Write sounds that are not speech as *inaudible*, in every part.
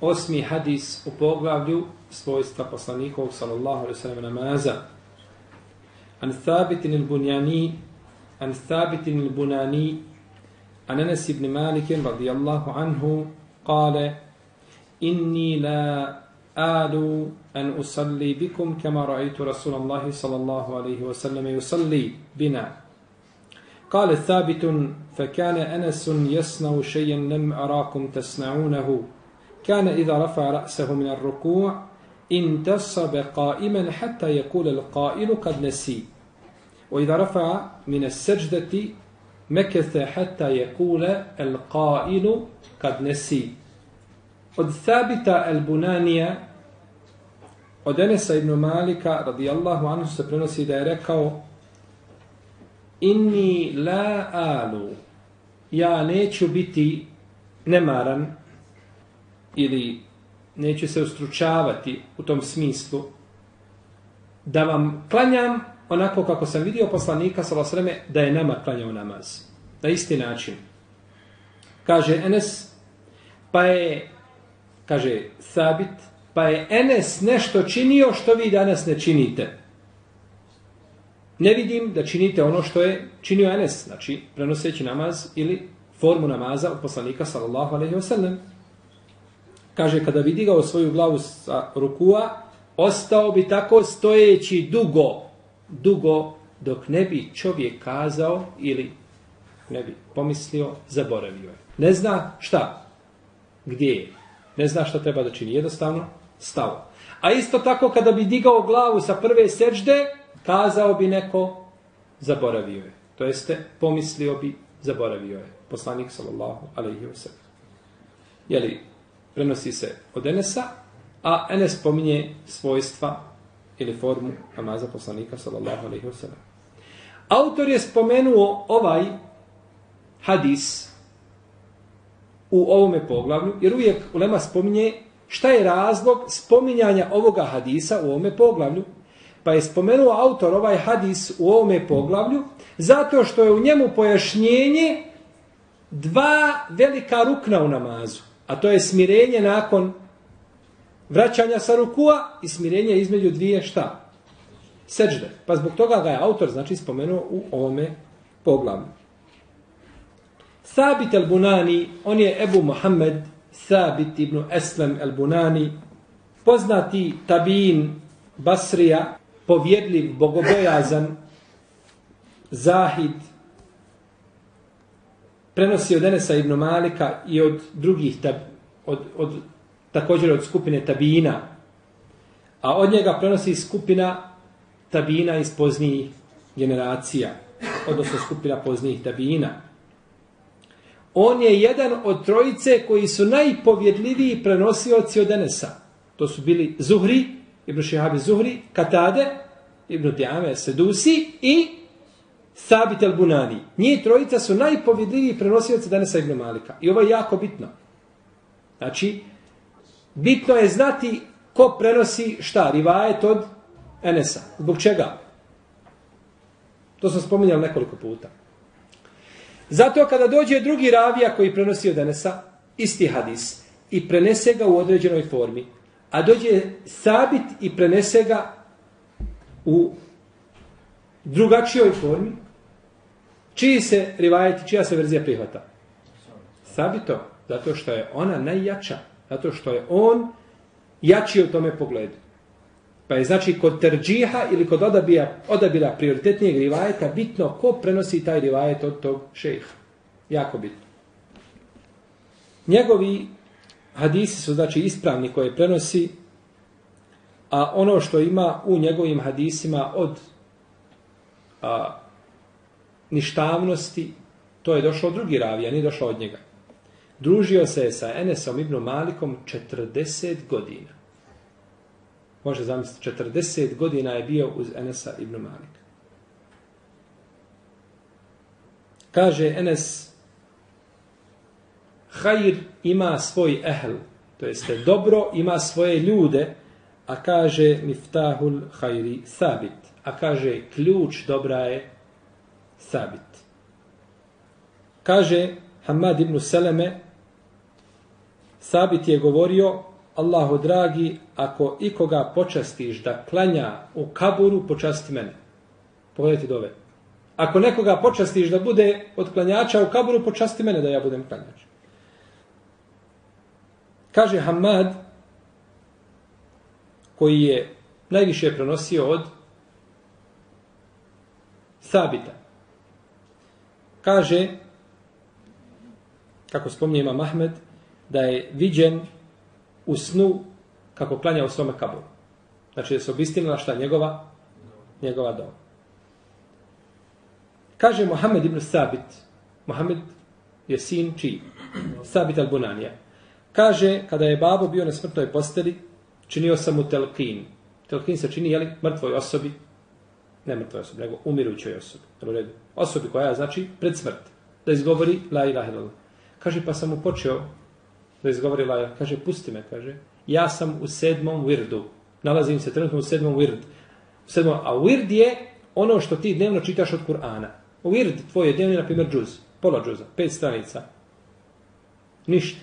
Osmi hadis u poglavlju svojstva poslanikovog sallallahu alaihi sallam namaza. An thabitin il bunjani, an thabitin il bunani, an Anas ibn Malik radijallahu anhu, kale, inni la آل أن أصلي بكم كما رأيت رسول الله صلى الله عليه وسلم يصلي بنا قال ثابت فكان أنس يصنع شيئا لم أراكم تصنعونه كان إذا رفع رأسه من الركوع انتصب قائما حتى يقول القائل قد نسي. وإذا رفع من السجدة مكث حتى يقول القائل قد نسي. قد ثابت البنانية قد أنس ابن مالك رضي الله عنه سبحانه سبرنس داركو إني لا آلو يا نيتش بيتي نمارا. Ili neću se ustručavati u tom smislu da vam klanjam onako kako sam vidio poslanika sa da je nama klanjao namaz. Na isti način. Kaže Enes, pa je kaže Sabit, pa je Enes nešto činio što vi danas ne činite. Ne vidim da činite ono što je činio Enes, znači prenoseći namaz ili formu namaza od poslanika sallallahu alaihi wa sallam. Kaže, kada bi digao svoju glavu sa rukua, ostao bi tako stojeći dugo, dugo, dok ne bi čovjek kazao ili ne bi pomislio, zaboravio je. Ne zna šta, gdje je, ne zna šta treba da čini. Jednostavno, stao. A isto tako kada bi digao glavu sa prve sežde, kazao bi neko, zaboravio je. To jeste, pomislio bi, zaboravio je. Poslanik sallallahu alaihi wa sallam. Jeli, prenosi se od Enesa, a Enes spominje svojstva ili formu namaza poslanika sallallahu alaihi wasallam. Autor je spomenuo ovaj hadis u ovome poglavlju, jer uvijek Ulema spominje šta je razlog spominjanja ovoga hadisa u ovome poglavlju. Pa je spomenuo autor ovaj hadis u ovome poglavlju, zato što je u njemu pojašnjenje dva velika rukna u namazu. A to je smirenje nakon vraćanja sa rukua i smirenje između dvije šta? Seđde. Pa zbog toga ga je autor znači spomenuo u ovome poglavlju. Sabit al-Bunani, on je Ebu Muhammed Sabit ibn Eslem al-Bunani, poznati tabin Basrija, povjedljiv, bogobojazan, zahid, prenosi od Enesa ibn Malika i od drugih, tab, od, od, također od skupine tabina, a od njega prenosi skupina tabina iz poznijih generacija, odnosno skupina poznijih tabina on je jedan od trojice koji su najpovjedljiviji prenosioci od Enesa. To su bili Zuhri, Ibn Šihabi Zuhri, Katade, Ibn Tijame Sedusi i Sabit al-Bunani. Njih trojica su najpovjedljiviji prenosioci Danesa Ibn Malika. I ovo je jako bitno. Znači, bitno je znati ko prenosi šta, rivajet od Enesa. Zbog čega? To sam spominjal nekoliko puta. Zato kada dođe drugi ravija koji prenosi od Enesa, isti hadis, i prenese ga u određenoj formi, a dođe sabit i prenese ga u drugačijoj formi, čiji se rivajeti, čija se verzija prihvata? Sabito, zato što je ona najjača, zato što je on jači u tome pogledu. Pa je znači kod terđiha ili kod odabija, odabira prioritetnijeg rivajeta bitno ko prenosi taj rivajet od tog šeha. Jako bitno. Njegovi hadisi su znači ispravni koje prenosi, a ono što ima u njegovim hadisima od a, ništavnosti, to je došlo od drugi ravija, nije došlo od njega. Družio se je sa Enesom ibn Malikom 40 godina. Može zamisliti, 40 godina je bio uz Enesa ibn Malika. Kaže Enes, Hajr ima svoj ehl, to jeste dobro, ima svoje ljude, a kaže miftahul hajri sabit, a kaže ključ dobra je sabit. Kaže Hamad ibn Seleme, sabit je govorio, Allahu dragi, ako ikoga počastiš da klanja u kaburu, počasti mene. Pogledajte dove. Ako nekoga počastiš da bude od klanjača u kaburu, počasti mene da ja budem klanjač. Kaže Hamad, koji je najviše prenosio od Sabita. Kaže, kako spominje ima Mahmed, da je viđen u snu kako klanja u svome kaboru. Znači da se obistinila šta njegova njegova doma. Kaže Mohamed ibn Sabit, Mohamed je sin čiji? Sabit al-Bunanija. Kaže, kada je babo bio na smrtnoj posteli, činio sam mu telkin. Telkin se čini, jeli, mrtvoj osobi, ne mrtvoj osobi, nego umirućoj osobi. Osobi koja je, znači, pred smrt. Da izgovori la ilaha illallah. Kaže, pa sam mu počeo da izgovori la ilaha. Kaže, pusti me, kaže. Ja sam u sedmom wirdu. Nalazim se trenutno u sedmom wird. U sedmom, a wird je ono što ti dnevno čitaš od Kur'ana. Wird tvoj je dnevni, na primjer, džuz. Pola džuza, pet stranica. Ništa.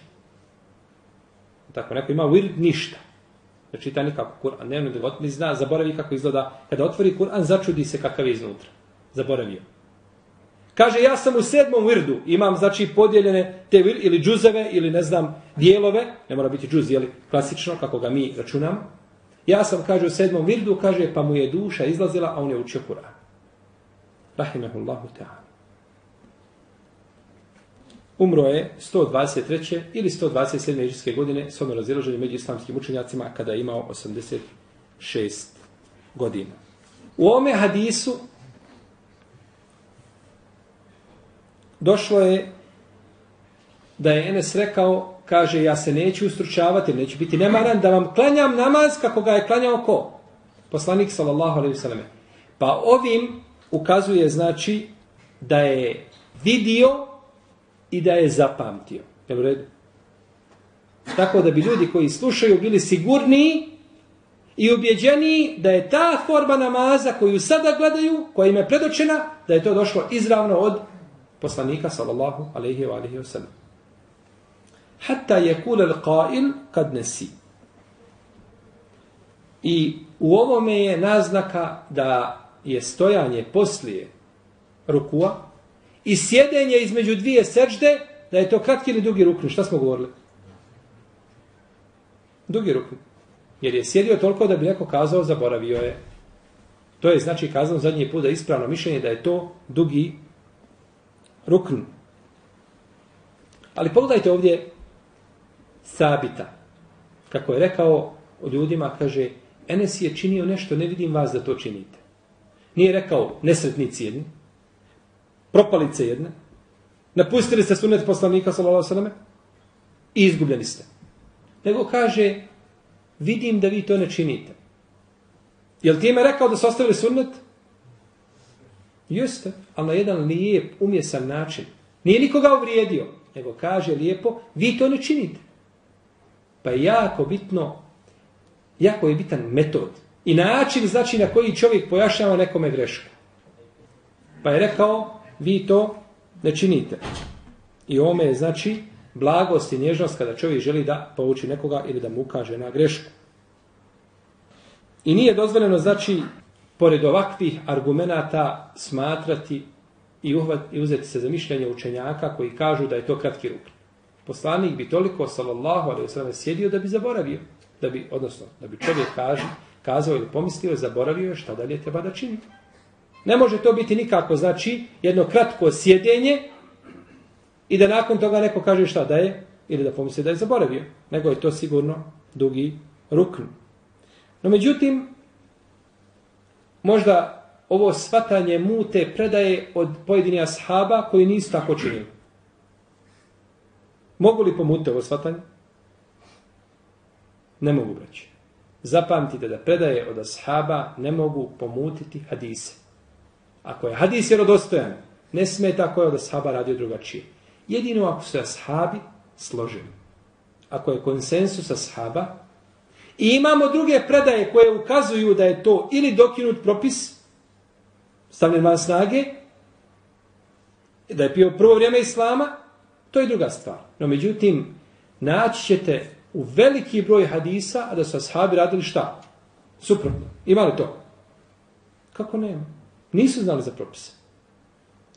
Tako, neko ima wird ništa. Ne čita nikako Kur'an, ne, ne, ne zna, zaboravi kako izgleda. Kada otvori Kur'an, začudi se kakav je iznutra. Zaboravio. Kaže, ja sam u sedmom virdu, imam, znači, podijeljene te vir, ili džuzeve, ili ne znam, dijelove, ne mora biti džuz, jeli, klasično, kako ga mi računamo. Ja sam, kaže, u sedmom virdu, kaže, pa mu je duša izlazila, a on je učio Kur'an. Rahimahullahu ta'ala umro je 123. ili 127. iđiske godine s ono razilaženje među islamskim učenjacima kada je imao 86 godina. U ome hadisu došlo je da je Enes rekao, kaže, ja se neću ustručavati, neću biti nemaran, da vam klanjam namaz kako ga je klanjao ko? Poslanik, sallallahu alaihi sallam. Pa ovim ukazuje, znači, da je vidio i da je zapamtio. Je u redu? Tako da bi ljudi koji slušaju bili sigurniji i ubjeđeniji da je ta forma namaza koju sada gledaju, koja im je predočena, da je to došlo izravno od poslanika sallallahu alaihi wa alaihi wa sallam. Hatta je kulel qail kad nesi. I u ovome je naznaka da je stojanje poslije rukua, i sjedenje između dvije sežde, da je to kratki ili dugi rukni. Šta smo govorili? Dugi rukni. Jer je sjedio toliko da bi neko kazao, zaboravio je. To je znači kazano zadnji put da je ispravno mišljenje da je to dugi rukn. Ali pogledajte ovdje sabita. Kako je rekao o ljudima, kaže, Enes je činio nešto, ne vidim vas da to činite. Nije rekao nesretnici jedni, propalice jedne, napustili ste sunet poslanika sallallahu alejhi i izgubljeni ste. Nego kaže vidim da vi to ne činite. Jel ti je rekao da su ostavili sunnet? Jeste, ali na jedan lijep, umjesan način. Nije nikoga uvrijedio, nego kaže lijepo, vi to ne činite. Pa je jako bitno, jako je bitan metod. I način znači na koji čovjek pojašnjava nekome grešku. Pa je rekao, vi to ne činite. I ome je znači blagost i nježnost kada čovjek želi da pouči nekoga ili da mu ukaže na grešku. I nije dozvoljeno znači pored ovakvih argumenata smatrati i, uhvat, i uzeti se za mišljenje učenjaka koji kažu da je to kratki ruk. Poslanik bi toliko, sallallahu alaihi sallam, sjedio da bi zaboravio. Da bi, odnosno, da bi čovjek kaže, kazao ili pomislio, zaboravio je šta dalje treba da čini. Ne može to biti nikako, znači, jedno kratko sjedenje i da nakon toga neko kaže šta da je, ili da pomisli da je zaboravio. Nego je to sigurno dugi rukn. No međutim, možda ovo svatanje mute predaje od pojedinih ashaba koji nisu tako činili. Mogu li pomute ovo svatanje? Ne mogu braći. Zapamtite da predaje od ashaba ne mogu pomutiti hadise. Ako je hadis vjerodostojan, ne smeta ko je od ashaba radio drugačije. Jedino ako su ashabi složeni. Ako je konsensus ashaba, i imamo druge predaje koje ukazuju da je to ili dokinut propis, stavljen van snage, da je pio prvo vrijeme Islama, to je druga stvar. No međutim, naći ćete u veliki broj hadisa, a da su ashabi radili šta? Suprotno. Ima li to? Kako nema? Nisu znali za propise.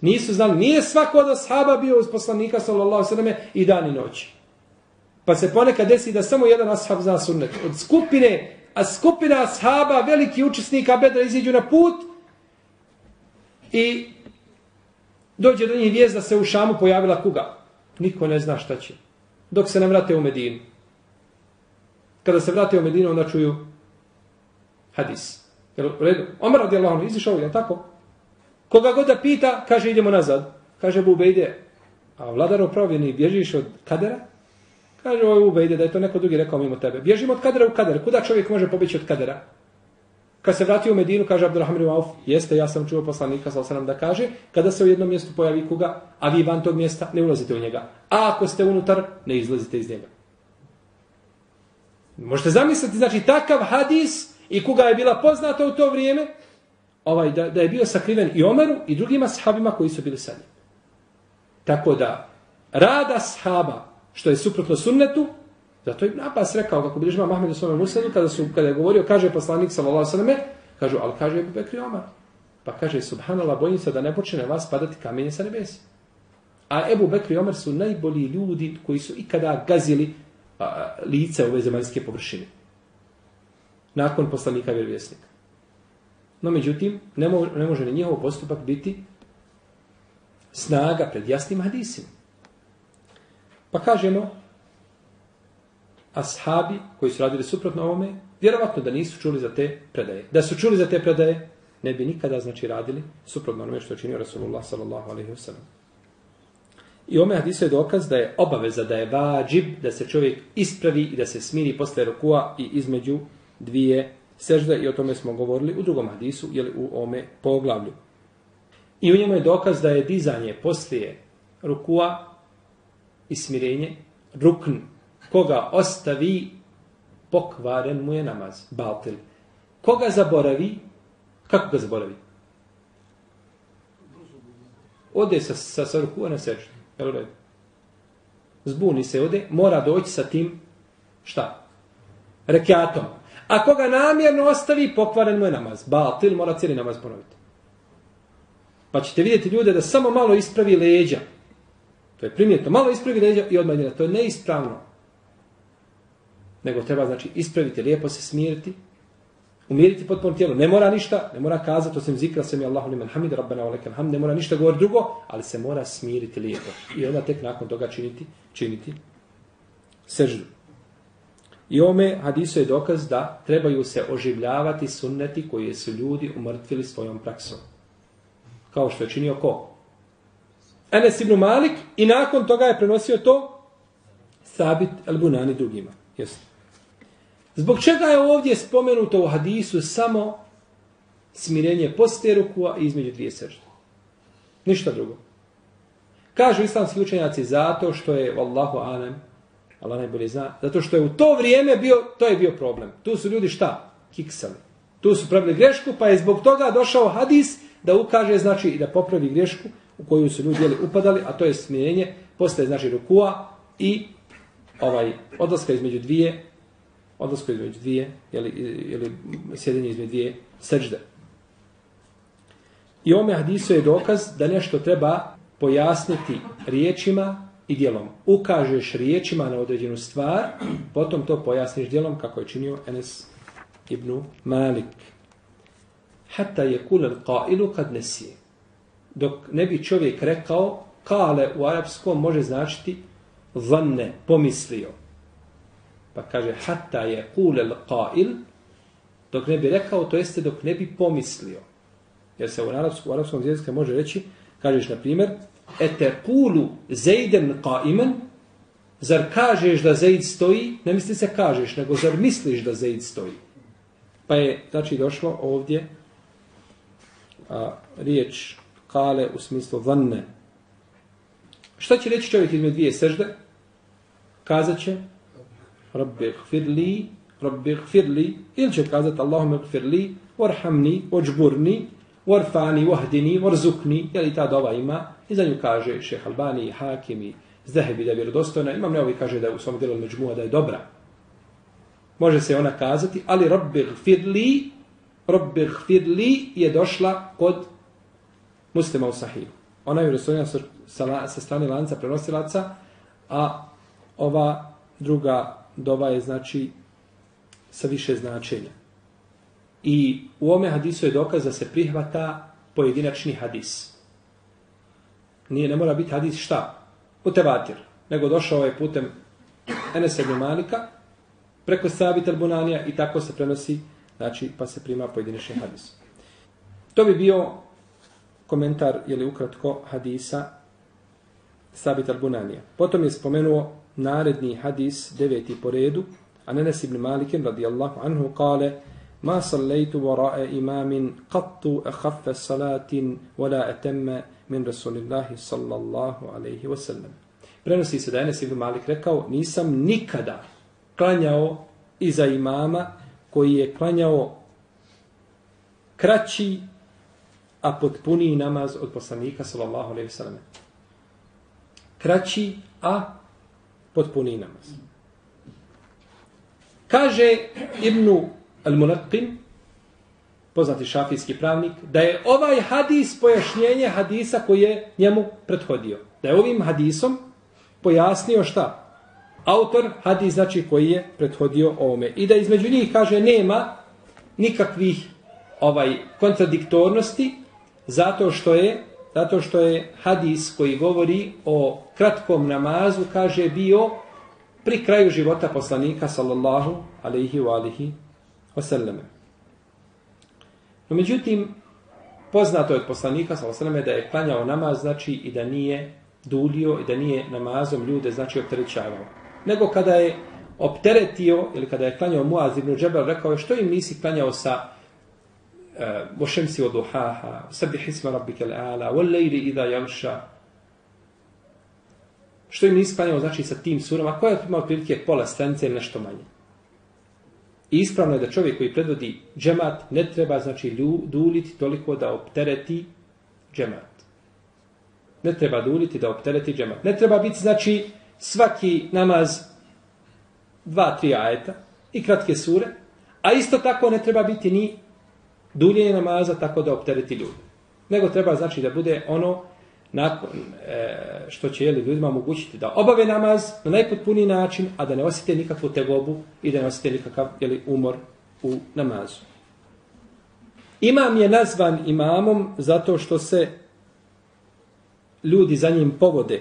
Nisu znali. Nije svako od ashaba bio uz poslanika, sallallahu sallam, i dan i noć. Pa se ponekad desi da samo jedan ashab zna sunnet. Od skupine, a skupina ashaba, veliki učesnika bedra, iziđu na put, I dođe do njih vijest da se u Šamu pojavila kuga. Niko ne zna šta će. Dok se ne vrate u Medinu. Kada se vrate u Medinu, onda čuju hadis. Jel, u redu? Omer radi Allahom, izišao, je tako? Koga god da pita, kaže idemo nazad. Kaže Abu Ubejde, a vladar opravljeni, bježiš od kadera? Kaže ovo Ubejde da je to neko drugi rekao mimo tebe. Bježimo od kadera u kader. Kuda čovjek može pobići od kadera? Kad se vratio u Medinu, kaže Abdurrahman ibn Auf, jeste, ja sam čuo poslanika, sal sam da kaže, kada se u jednom mjestu pojavi kuga, a vi van tog mjesta, ne ulazite u njega. A ako ste unutar, ne izlazite iz njega. Možete zamisliti, znači, takav hadis i koga je bila poznata u to vrijeme, ovaj, da, da je bio sakriven i Omeru i drugima sahabima koji su bili sa njim. Tako da, rada sahaba, što je suprotno sunnetu, Zato je Abbas rekao, kako bi država Mahmed u svome musadu, kada, su, kada je govorio, kaže poslanik sallallahu sallam, kažu, ali kaže Ebu Bekri Omar. Pa kaže, subhanallah, bojim se da ne počne vas padati kamenje sa nebesi. A Ebu Bekri Omar su najbolji ljudi koji su ikada gazili a, lice ove zemaljske površine. Nakon poslanika vjerovjesnika. No, međutim, ne, mo, ne može ni njihov postupak biti snaga pred jasnim hadisima. Pa kažemo, ashabi koji su radili suprotno ovome, vjerovatno da nisu čuli za te predaje. Da su čuli za te predaje, ne bi nikada znači radili suprotno onome što je činio Rasulullah sallallahu alaihi wa sallam. I ome hadisu je dokaz da je obaveza, da je vađib, da se čovjek ispravi i da se smiri posle rukua i između dvije sežde i o tome smo govorili u drugom hadisu ili u ome poglavlju. I u njemu je dokaz da je dizanje poslije rukua i smirenje rukn koga ostavi, pokvaren mu je namaz, baltil. Koga zaboravi, kako ga zaboravi? Ode sa, sa, sa ruku na sežu. Jel red? Zbuni se, ode, mora doći sa tim, šta? Rekiatom. A koga namjerno ostavi, pokvaren mu je namaz. Batil mora cijeli namaz ponoviti. Pa ćete vidjeti ljude da samo malo ispravi leđa. To je primjetno. Malo ispravi leđa i odmah To je neispravno nego treba znači ispraviti, lijepo se smiriti, umiriti potpuno tijelo. Ne mora ništa, ne mora kazati, to zikra, sam je Allahu liman hamid, rabbana wa lakal hamd, ne mora ništa govoriti drugo, ali se mora smiriti lijepo. I onda tek nakon toga činiti, činiti seždu. I ome hadisu je dokaz da trebaju se oživljavati sunneti koje su ljudi umrtvili svojom praksom. Kao što je činio ko? Enes ibn Malik i nakon toga je prenosio to Sabit al-Bunani drugima. Jesu. Zbog čega je ovdje spomenuto u hadisu samo smirenje poste rukua i između dvije sežde? Ništa drugo. Kažu islamski učenjaci zato što je, vallahu anem, Allah najbolje zna, zato što je u to vrijeme bio, to je bio problem. Tu su ljudi šta? Kiksali. Tu su pravili grešku, pa je zbog toga došao hadis da ukaže, znači, i da popravi grešku u koju su ljudi jeli, upadali, a to je smijenje, postaje znači rukua i ovaj odlaska između dvije odlaska između dvije jeli, jeli sjedenje između dvije srđde. I ome hadisu je dokaz da nešto treba pojasniti riječima i dijelom. Ukažeš riječima na određenu stvar, *clears throat* potom to pojasniš dijelom kako je činio Enes ibn Malik. Hatta je kulel qailu kad nesije. Dok ne bi čovjek rekao, kale u arapskom može značiti zanne, pomislio. Pa kaže, hatta je kulel qail, dok ne bi rekao, to jeste dok ne bi pomislio. Jer se u arapskom, u arapskom jeziku može reći, kažeš, na primjer, etekulu zejden qaimen, zar kažeš da zejd stoji, ne misli se kažeš, nego zar misliš da zejd stoji. Pa je, znači, došlo ovdje a, riječ kale u smislu vanne. Šta će reći čovjek izme dvije sežde? Kazat će Rabbi gfirli, Rabbi gfirli, ili će kazati Allahume gfirli, warhamni, ođburni, warfani, wahdini, warzukni, je li ta dova ima? I za nju kaže šeh Albani, Hakimi, Zahebi da je vjerodostojna. Imam neovi kaže da je u svom djelu međmuha da je dobra. Može se ona kazati, ali Rabbi gfirli, Rabbi gfirli je došla kod muslima u sahiju. Ona je vjerodostojna sa, sa strane lanca prenosilaca, a ova druga dova je znači sa više značenja. I u ome hadisu je dokaz da se prihvata pojedinačni hadis. Nije, ne mora biti hadis šta? Utevatir. Nego došao je putem Enes ibn Malika preko Sabit al-Bunanija i tako se prenosi, znači pa se prima pojedinačni hadis. To bi bio komentar ili ukratko hadisa Sabit al-Bunanija. Potom je spomenuo naredni hadis, deveti po redu, a Nenes ibn Malikem radijallahu anhu kale Ma sallajtu varae imamin qattu akhaffa salatin wala atamma min Rasulillahi sallallahu alaihi wasallam. Prenosi se da Enes ibn Malik rekao, nisam nikada klanjao iza imama koji je klanjao kraći a potpuniji namaz od poslanika sallallahu alaihi wasallam. Kraći, a potpuniji namaz. Kaže Ibnu Al-Mulaqin, poznati šafijski pravnik, da je ovaj hadis pojašnjenje hadisa koji je njemu prethodio. Da je ovim hadisom pojasnio šta? Autor hadis znači koji je prethodio ovome. I da između njih kaže nema nikakvih ovaj kontradiktornosti zato što je zato što je hadis koji govori o kratkom namazu, kaže, bio pri kraju života poslanika, sallallahu alejhi ve alihi wasallam. No, međutim, poznato je od poslanika, sallallahu alaihi da je klanjao namaz, znači i da nije dulio i da nije namazom ljude, znači opterećavao. Nego kada je opteretio, ili kada je klanjao Muaz ibn Džebel, rekao je, što im nisi klanjao sa وشمس وضحاها سبح اسم ربك الأعلى والليل إذا يغشى Što im nisi klanjao znači sa tim surama, koja ima otprilike pola stranice ili nešto manje. I ispravno je da čovjek koji predvodi džemat ne treba znači lju, toliko da optereti džemat. Ne treba duljiti da optereti džemat. Ne treba biti znači svaki namaz dva, tri ajeta i kratke sure, a isto tako ne treba biti ni duljenje namaza tako da optereti ljudi. Nego treba znači da bude ono nakon, e, što će jeli, ljudima omogućiti da obave namaz na najpotpuniji način, a da ne osjete nikakvu tegobu i da ne osjete nikakav jeli, umor u namazu. Imam je nazvan imamom zato što se ljudi za njim povode.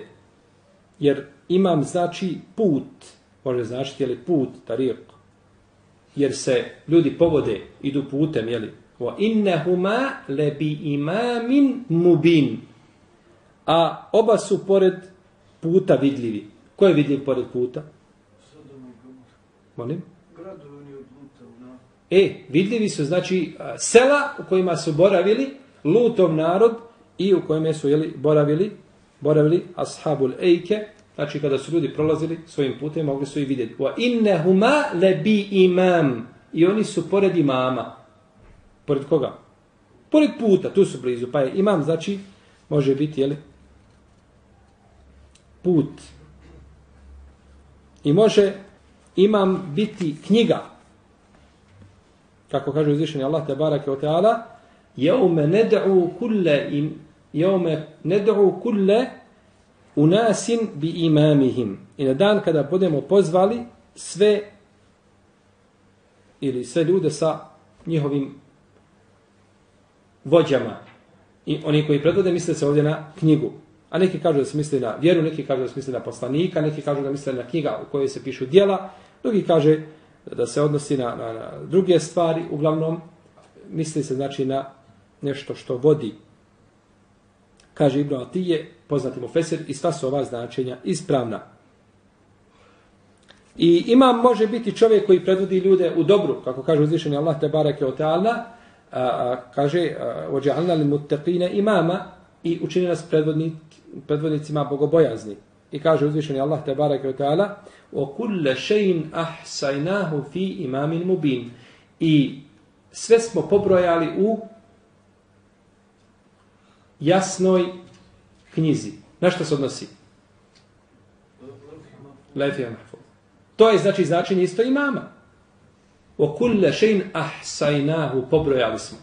Jer imam znači put, može značiti jeli, put, tarijek. Jer se ljudi povode, idu putem, jeli, Wa innahuma lebi imamin mubin. A oba su pored puta vidljivi. Ko je vidljiv pored puta? Molim? E, vidljivi su znači sela u kojima su boravili lutov narod i u kojima su jeli, boravili boravili ashabul ejke znači kada su ljudi prolazili svojim putem mogli su i vidjeti wa innahuma lebi imam i oni su pored imama Pored koga? Pored puta, tu su blizu. Pa je imam, znači, može biti, jeli, put. I može imam biti knjiga. Kako kaže uzvišeni Allah te barake o teala, jeume ned'u kulle im, jeume ned'u kulle unasin bi imamihim. I na dan kada budemo pozvali sve ili sve ljude sa njihovim vođama. I oni koji predvode misle se ovdje na knjigu. A neki kažu da se misli na vjeru, neki kažu da se misli na poslanika, neki kažu da misle na knjiga u kojoj se pišu dijela, drugi kaže da se odnosi na, na, na druge stvari, uglavnom misli se znači na nešto što vodi. Kaže Ibn Atije, poznati mu Fesir, i sva su ova značenja ispravna. I imam može biti čovjek koji predvodi ljude u dobru, kako kaže uzvišeni Allah te bareke o teala, kaže ođa'alna li muttaqine imama i učini nas predvodnik, predvodnicima bogobojazni. I kaže uzvišeni Allah te bareke ve taala: "Wa kullu shay'in ahsaynahu fi imamin mubin. I sve smo pobrojali u jasnoj knjizi. Na što se odnosi? Lefija mahfuz. To je znači značenje isto imama. O kulle šein ahsajnahu pobrojali smo.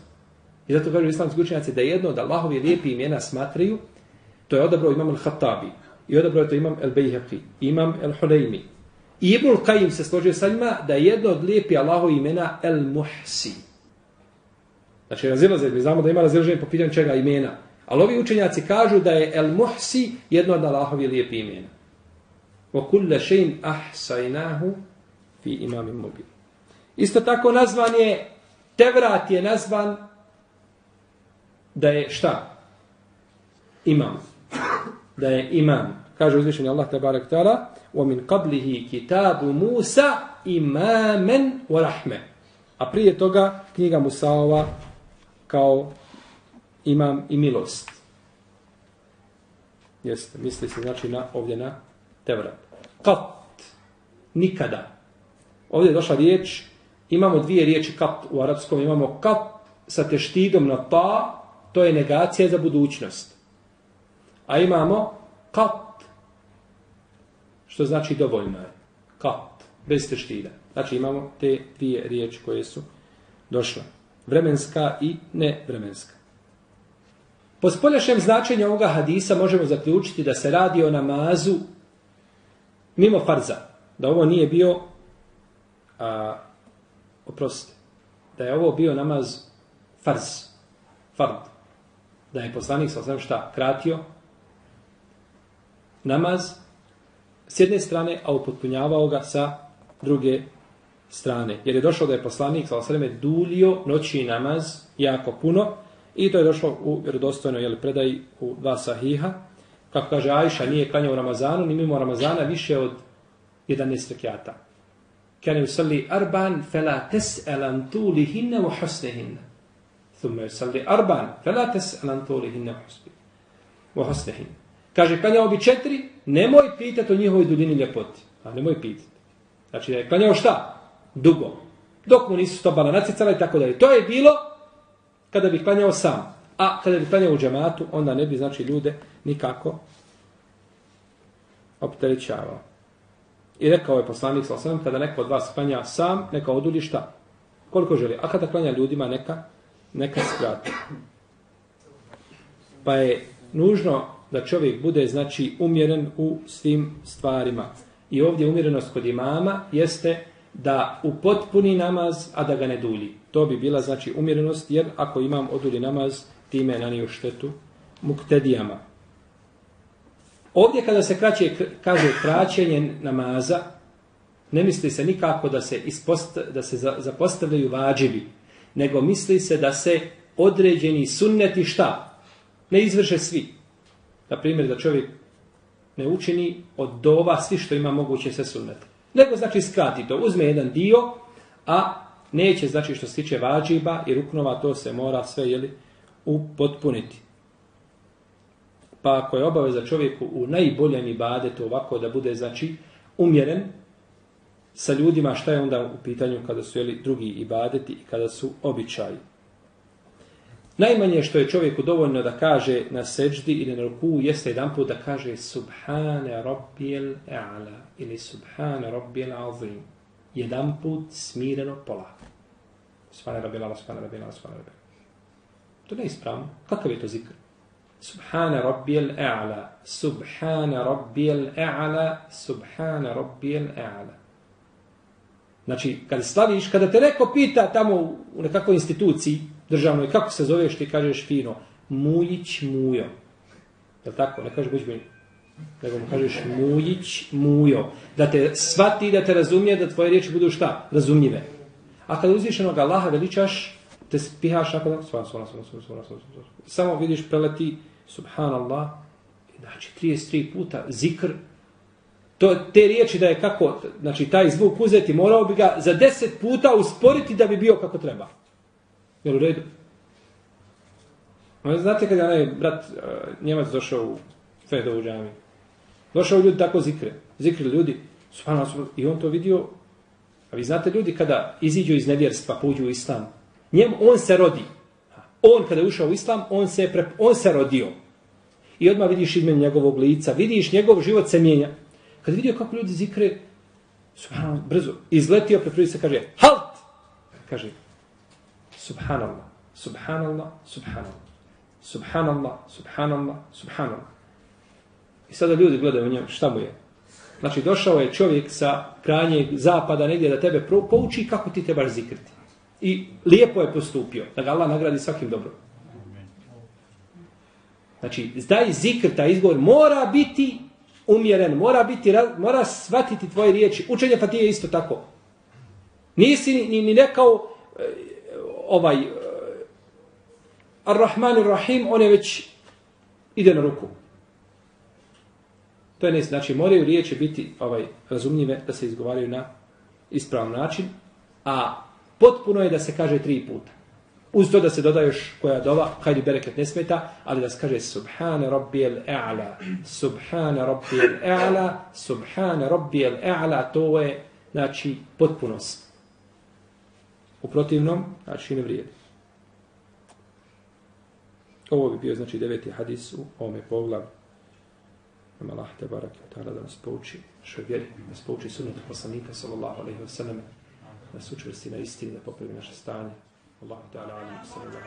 I zato kažu islamski učenjaci da jedno od Allahovi lijepi imena smatraju, to je odabrao imam al-Hattabi. I odabrao je to imam al-Bejheqi, imam al-Huleymi. I Ibn al-Qayyim se složio sa njima da je jedno od lijepi Allahovi imena al-Muhsi. Znači razilaze, mi znamo da ima razilaženje po pitanju čega imena. Ali ovi učenjaci kažu da je al-Muhsi jedno od Allahovi lijepi imena. Wa kulle šein ahsaynahu fi imamim mubin. Isto tako nazvan je, Tevrat je nazvan da je šta? Imam. Da je imam. Kaže uzvišenje Allah tabarak ta'ala وَمِنْ قَبْلِهِ كِتَابُ مُوسَى إِمَامًا وَرَحْمَ A prije toga knjiga Musaova kao imam i milost. Jeste, misli se znači na, ovdje na Tevrat. Kat. Nikada. Ovdje je došla riječ, imamo dvije riječi kat u arapskom, imamo kat sa teštidom na ta, to je negacija za budućnost. A imamo kat, što znači dovoljno je. Kat, bez teštida. Znači imamo te dvije riječi koje su došle. Vremenska i nevremenska. Po spoljašnjem značenju ovoga hadisa možemo zaključiti da se radi o namazu mimo farza. Da ovo nije bio, a, oprostite, da je ovo bio namaz farz, fard da je poslanik sa osam šta kratio namaz s jedne strane, a upotpunjavao ga sa druge strane. Jer je došlo da je poslanik sa osam dulio noći namaz jako puno i to je došlo u vjerodostojno jeli, predaj u dva sahiha. Kako kaže Ajša, nije klanjao u Ramazanu, ni mimo Ramazana više od 11 rekiata. Kane usalli arban fela tes elan tulihinne u husnehinne. ثم يصلي أربعا فلا تسأل عن طولهن وحسنهن Kaže, klanjao bi četiri, nemoj pitati o njihovoj duljini ljepoti. A nemoj pitati. Znači da je klanjao šta? Dugo. Dok mu nisu stopala nacicala i tako dalje. To je bilo kada bi klanjao sam. A kada bi klanjao u džematu, onda ne bi, znači, ljude nikako opterećavao. I rekao je poslanik sa osam, kada neko od vas klanja sam, neka odulji šta? Koliko želi? A kada klanja ljudima, neka neka skrati. Pa je nužno da čovjek bude znači umjeren u svim stvarima. I ovdje umjerenost kod imama jeste da u namaz, a da ga ne dulji. To bi bila znači umjerenost, jer ako imam odulji namaz, time je niju štetu muktedijama. Ovdje kada se kraće, kaže kraćenje namaza, ne misli se nikako da se, ispost, da se zapostavljaju vađivi, nego misli se da se određeni sunneti šta? Ne izvrše svi. Na primjer, da čovjek ne učini od dova svi što ima moguće se sunnete. Nego znači skrati to, uzme jedan dio, a neće znači što se tiče vađiba i ruknova, to se mora sve jeli, upotpuniti. Pa ako je obaveza čovjeku u najboljem ibadetu ovako da bude znači umjeren, sa ljudima šta je onda u pitanju kada su jeli drugi ibadeti i kada su običaji. Najmanje što je čovjeku dovoljno da kaže na seđdi ili na ruku jeste jedan put da kaže Subhane Rabbijel E'ala ili Subhane Rabbijel Azim. Jedan put smireno polako. Subhane Rabbijel Ala, Subhane Rabbijel Ala, Subhane Rabbijel To ne je ispravno. Kakav je to zikr? Subhane Rabbijel E'ala, Subhane Rabbijel E'ala, Subhane Rabbijel E'ala. Znači, kada slaviš, kada te neko pita tamo u nekakvoj instituciji, državnoj, kako se zoveš, ti kažeš fino, Mujić Mujo. Je li tako? Ne kažeš Buđbin. Nego mu kažeš Mujić Mujo. Da te svati, da te razumije, da tvoje riječi budu šta? Razumljive. A kada uzvišenog Allaha veličaš, te spihaš ako da... Svan, svan, svan, svan, svan, svan, svan. Samo vidiš preleti Subhanallah. Znači, 33 puta zikr. To, te riječi da je kako, znači taj zvuk uzeti, morao bi ga za 10 puta usporiti da bi bio kako treba. Jel u redu? Znate kada je onaj brat e, uh, Njemac došao u Fedovu džami? Došao ljudi tako zikre. Zikre ljudi. Subhanallah, I on to vidio. A vi znate ljudi kada iziđu iz nevjerstva, pođu u islam. Njem, on se rodi. On kada je ušao u islam, on se, pre, on se rodio. I odmah vidiš izmen njegovog lica. Vidiš njegov život se mijenja. Kad vidio kako ljudi zikre, subhanallah, brzo, izletio, preprvi se kaže, halt! Kaže, Subhanallah, subhanallah, subhanallah. Subhanallah, subhanallah, subhanallah. I sada ljudi gledaju u njemu, šta mu je? Znači, došao je čovjek sa krajnjeg zapada negdje da tebe pouči kako ti trebaš zikriti. I lijepo je postupio, da ga Allah nagradi svakim dobrom. Znači, zdaj zikr, taj izgovor, mora biti umjeren, mora biti, mora shvatiti tvoje riječi. Učenje pa ti je isto tako. Nisi ni, ni, ni nekao, e, ovaj e, Ar-Rahman Ar-Rahim, on je već ide na ruku. To je ne, znači moraju riječi biti ovaj razumljive da se izgovaraju na ispravan način, a potpuno je da se kaže tri puta. Uz to da se doda još koja dova, hajdi bereket ne smeta, ali da se kaže Subhane Rabbijel E'ala, Subhane Rabbijel E'ala, Subhane Rabbijel E'ala, to je, znači, potpunost. U protivnom, znači ne vrijedi. Ovo bi bio, znači, deveti hadis u ovome poglavu. Nama Allah te barak i ta'ala da nas pouči što vjeri, da nas pouči sunnatu poslanika, sallallahu alaihi wa sallam, da nas učvrsti na istini, da popravi naše stanje. الله تعالى عليه وسلم